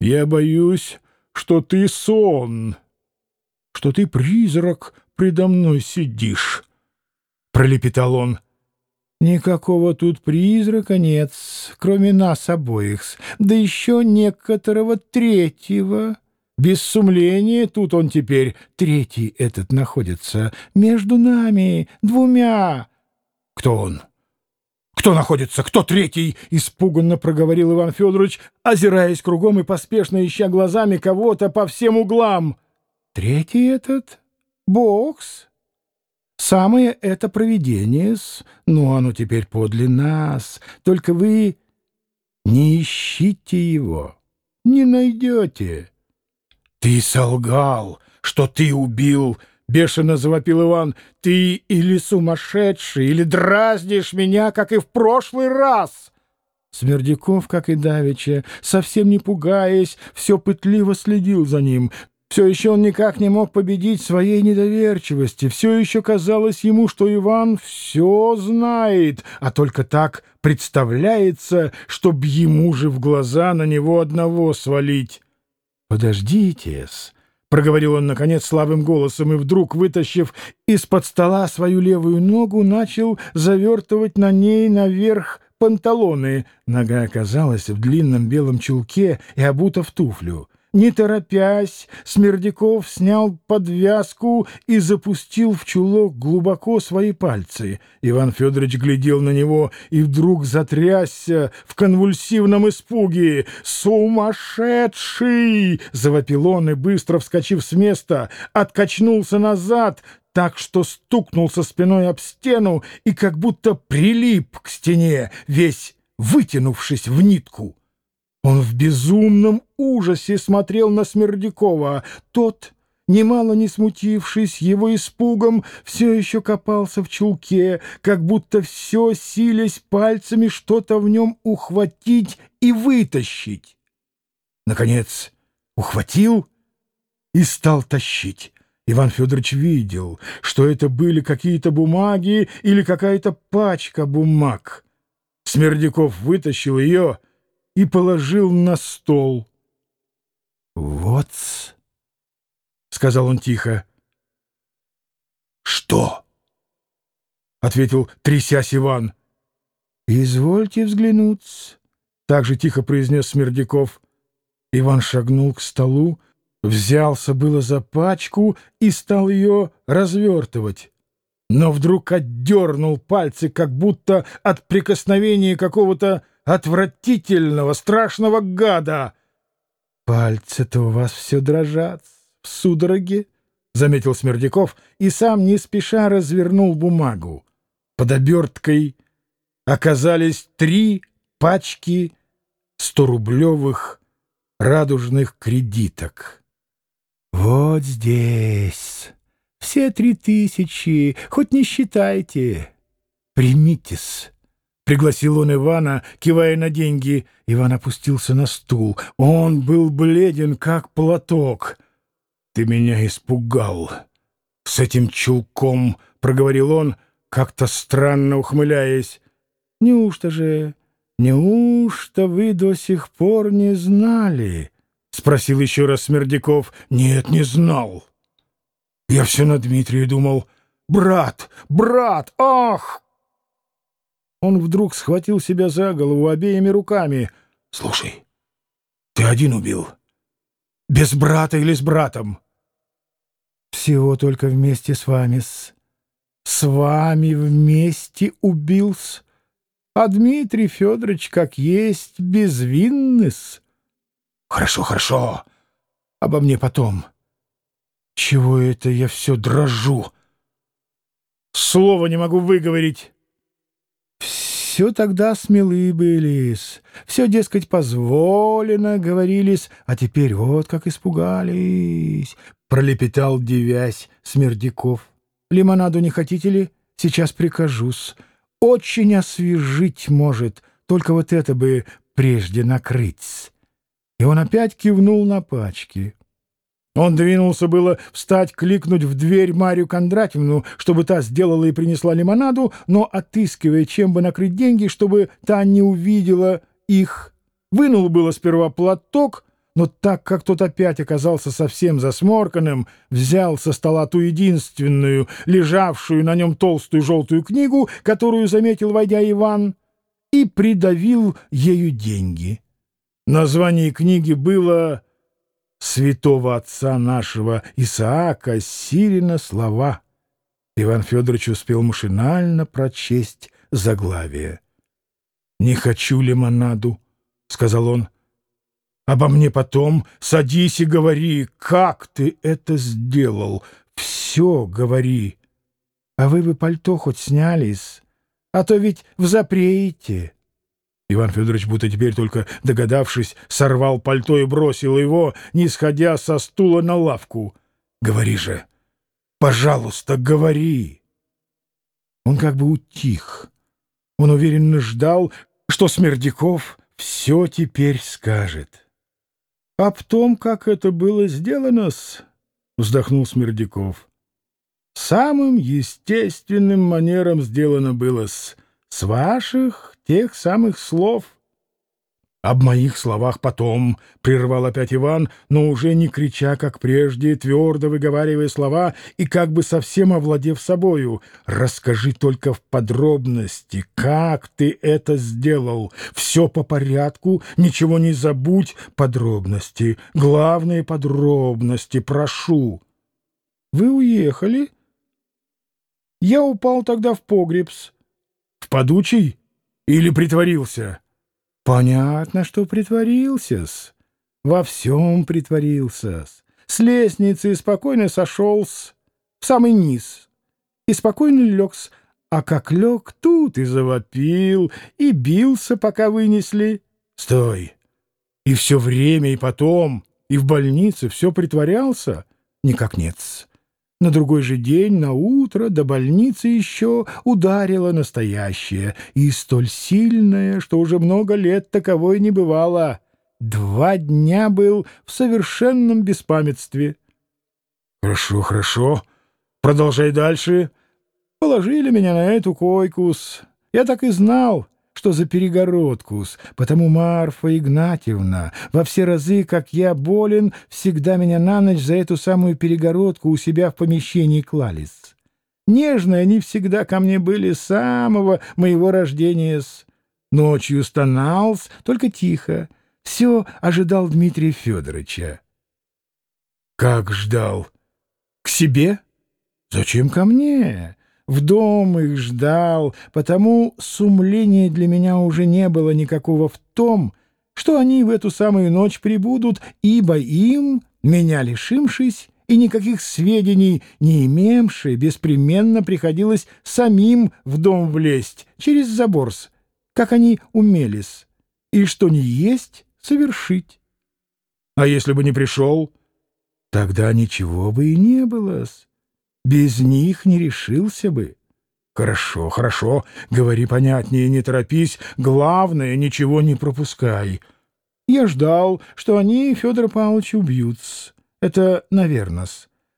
Я боюсь, что ты сон, что ты призрак предо мной сидишь, — пролепетал он. Никакого тут призрака нет, кроме нас обоих, да еще некоторого третьего. Без сумления тут он теперь, третий этот, находится между нами двумя. Кто он? Кто находится? Кто третий? Испуганно проговорил Иван Федорович, озираясь кругом и поспешно ища глазами кого-то по всем углам. Третий этот? Бокс. Самое это провидение-с, но оно теперь подле нас. Только вы не ищите его, не найдете. — Ты солгал, что ты убил — бешено завопил Иван. «Ты или сумасшедший, или дразнишь меня, как и в прошлый раз!» Смердяков, как и Давича, совсем не пугаясь, все пытливо следил за ним. Все еще он никак не мог победить своей недоверчивости. Все еще казалось ему, что Иван все знает, а только так представляется, чтоб ему же в глаза на него одного свалить. «Подождите-с!» — проговорил он, наконец, слабым голосом, и вдруг, вытащив из-под стола свою левую ногу, начал завертывать на ней наверх панталоны. Нога оказалась в длинном белом чулке и обута в туфлю. Не торопясь, Смердяков снял подвязку и запустил в чулок глубоко свои пальцы. Иван Федорович глядел на него и вдруг затрясся в конвульсивном испуге. «Сумасшедший!» — завопил он и, быстро вскочив с места, откачнулся назад, так что стукнулся спиной об стену и как будто прилип к стене, весь вытянувшись в нитку. Он в безумном ужасе смотрел на Смердякова. Тот, немало не смутившись его испугом, все еще копался в чулке, как будто все силясь пальцами что-то в нем ухватить и вытащить. Наконец, ухватил и стал тащить. Иван Федорович видел, что это были какие-то бумаги или какая-то пачка бумаг. Смердяков вытащил ее и положил на стол. вот сказал он тихо. «Что?» — ответил, трясясь Иван. «Извольте взглянуть», — так же тихо произнес Смердяков. Иван шагнул к столу, взялся было за пачку и стал ее развертывать. Но вдруг отдернул пальцы, как будто от прикосновения какого-то отвратительного, страшного гада. «Пальцы-то у вас все дрожат в судороге», — заметил Смердяков и сам не спеша развернул бумагу. Под оберткой оказались три пачки сторублевых радужных кредиток. «Вот здесь все три тысячи, хоть не считайте. Примитесь». Пригласил он Ивана, кивая на деньги. Иван опустился на стул. Он был бледен, как платок. «Ты меня испугал!» «С этим чулком!» — проговорил он, как-то странно ухмыляясь. «Неужто же, неужто вы до сих пор не знали?» — спросил еще раз Смердяков. «Нет, не знал. Я все на Дмитрия думал. Брат, брат, ах, он вдруг схватил себя за голову обеими руками. «Слушай, ты один убил? Без брата или с братом?» «Всего только вместе с вами -с. С вами вместе убил-с. А Дмитрий Федорович, как есть, безвинный-с». «Хорошо, хорошо. Обо мне потом. Чего это я все дрожу? Слова не могу выговорить». Все тогда смелы былись, все, дескать, позволено, говорились, а теперь вот как испугались, — пролепетал, девясь, Смердяков. Лимонаду не хотите ли? Сейчас прикажусь. Очень освежить может, только вот это бы прежде накрыть. И он опять кивнул на пачки. Он двинулся было встать, кликнуть в дверь Марию Кондратьевну, чтобы та сделала и принесла лимонаду, но, отыскивая, чем бы накрыть деньги, чтобы та не увидела их, вынул было сперва платок, но так как тот опять оказался совсем засморканным, взял со стола ту единственную, лежавшую на нем толстую желтую книгу, которую заметил, войдя Иван, и придавил ею деньги. Название книги было «Святого отца нашего Исаака Сирина слова». Иван Федорович успел машинально прочесть заглавие. «Не хочу лимонаду», — сказал он. Обо мне потом садись и говори, как ты это сделал. Все говори. А вы бы пальто хоть снялись, а то ведь взапреете. Иван Федорович, будто теперь только догадавшись, сорвал пальто и бросил его, не сходя со стула на лавку. «Говори же! Пожалуйста, говори!» Он как бы утих. Он уверенно ждал, что Смердяков все теперь скажет. — Об том, как это было сделано-с, — вздохнул Смердяков. — Самым естественным манером сделано было-с, с ваших тех самых слов — «Об моих словах потом», — прервал опять Иван, но уже не крича, как прежде, твердо выговаривая слова и как бы совсем овладев собою. «Расскажи только в подробности, как ты это сделал. Все по порядку, ничего не забудь. Подробности, главные подробности, прошу». «Вы уехали?» «Я упал тогда в погребс». «В подучий или притворился?» Понятно, что притворился-с. Во всем притворился-с. С лестницы спокойно сошел-с в самый низ. И спокойно лег-с. А как лег, тут и завопил, и бился, пока вынесли. Стой! И все время, и потом, и в больнице все притворялся? Никак нет-с. На другой же день, на утро, до больницы еще ударило настоящее, и столь сильное, что уже много лет таковой не бывало. Два дня был в совершенном беспамятстве. — Хорошо, хорошо. Продолжай дальше. Положили меня на эту койку-с. Я так и знал что за перегородку-с, потому Марфа Игнатьевна во все разы, как я болен, всегда меня на ночь за эту самую перегородку у себя в помещении клались. Нежные они всегда ко мне были с самого моего рождения -с. Ночью стонался, только тихо. Все ожидал Дмитрия Федоровича. Как ждал? К себе? Зачем ко мне? В дом их ждал, потому сумления для меня уже не было никакого в том, что они в эту самую ночь прибудут, ибо им, меня лишившись, и никаких сведений не имевши, беспременно приходилось самим в дом влезть через заборс, как они умелись, и что не есть совершить. А если бы не пришел, тогда ничего бы и не было-с. Без них не решился бы. Хорошо, хорошо, говори понятнее, не торопись. Главное, ничего не пропускай. Я ждал, что они Федора Павловича убьются. Это, наверное.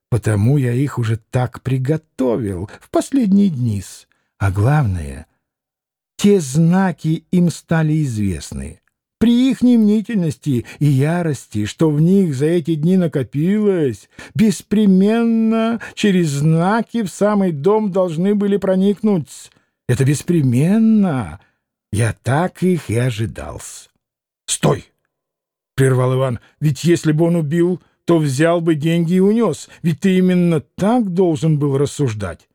Потому я их уже так приготовил в последние дни. А главное, те знаки им стали известны. При их немнительности и ярости, что в них за эти дни накопилось, беспременно через знаки в самый дом должны были проникнуть. Это беспременно. Я так их и ожидался. — Стой! — прервал Иван. — Ведь если бы он убил, то взял бы деньги и унес. Ведь ты именно так должен был рассуждать.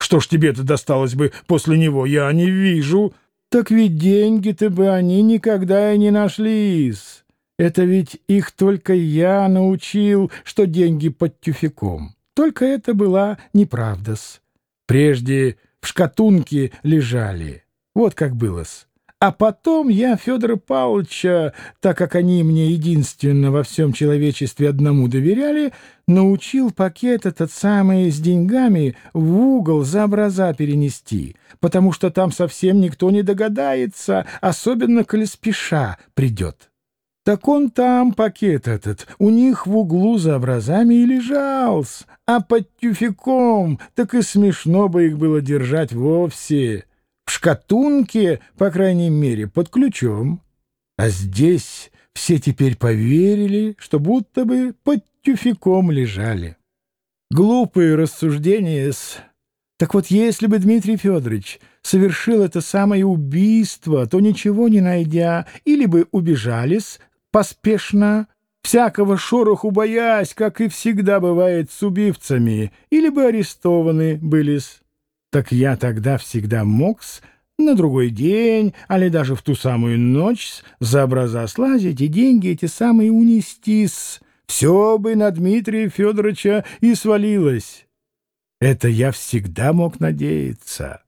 Что ж тебе-то досталось бы после него, я не вижу... Так ведь деньги-то бы они никогда и не нашлись. Это ведь их только я научил, что деньги под тюфяком. Только это была неправда-с. Прежде в шкатунке лежали. Вот как было-с. А потом я Федора Павловича, так как они мне единственно во всем человечестве одному доверяли, научил пакет этот самый с деньгами в угол за образа перенести, потому что там совсем никто не догадается, особенно коли спеша придет. Так он там, пакет этот, у них в углу за образами и лежал, а под тюфяком так и смешно бы их было держать вовсе в шкатунке, по крайней мере, под ключом. А здесь все теперь поверили, что будто бы под тюфяком лежали. Глупые рассуждения с... Так вот, если бы Дмитрий Федорович совершил это самое убийство, то, ничего не найдя, или бы убежались поспешно, всякого шороху боясь, как и всегда бывает с убивцами, или бы арестованы были-с. Так я тогда всегда мог-с на другой день, али даже в ту самую ночь за образа слазить и деньги эти самые унести-с. Все бы на Дмитрия Федоровича и свалилось. Это я всегда мог надеяться.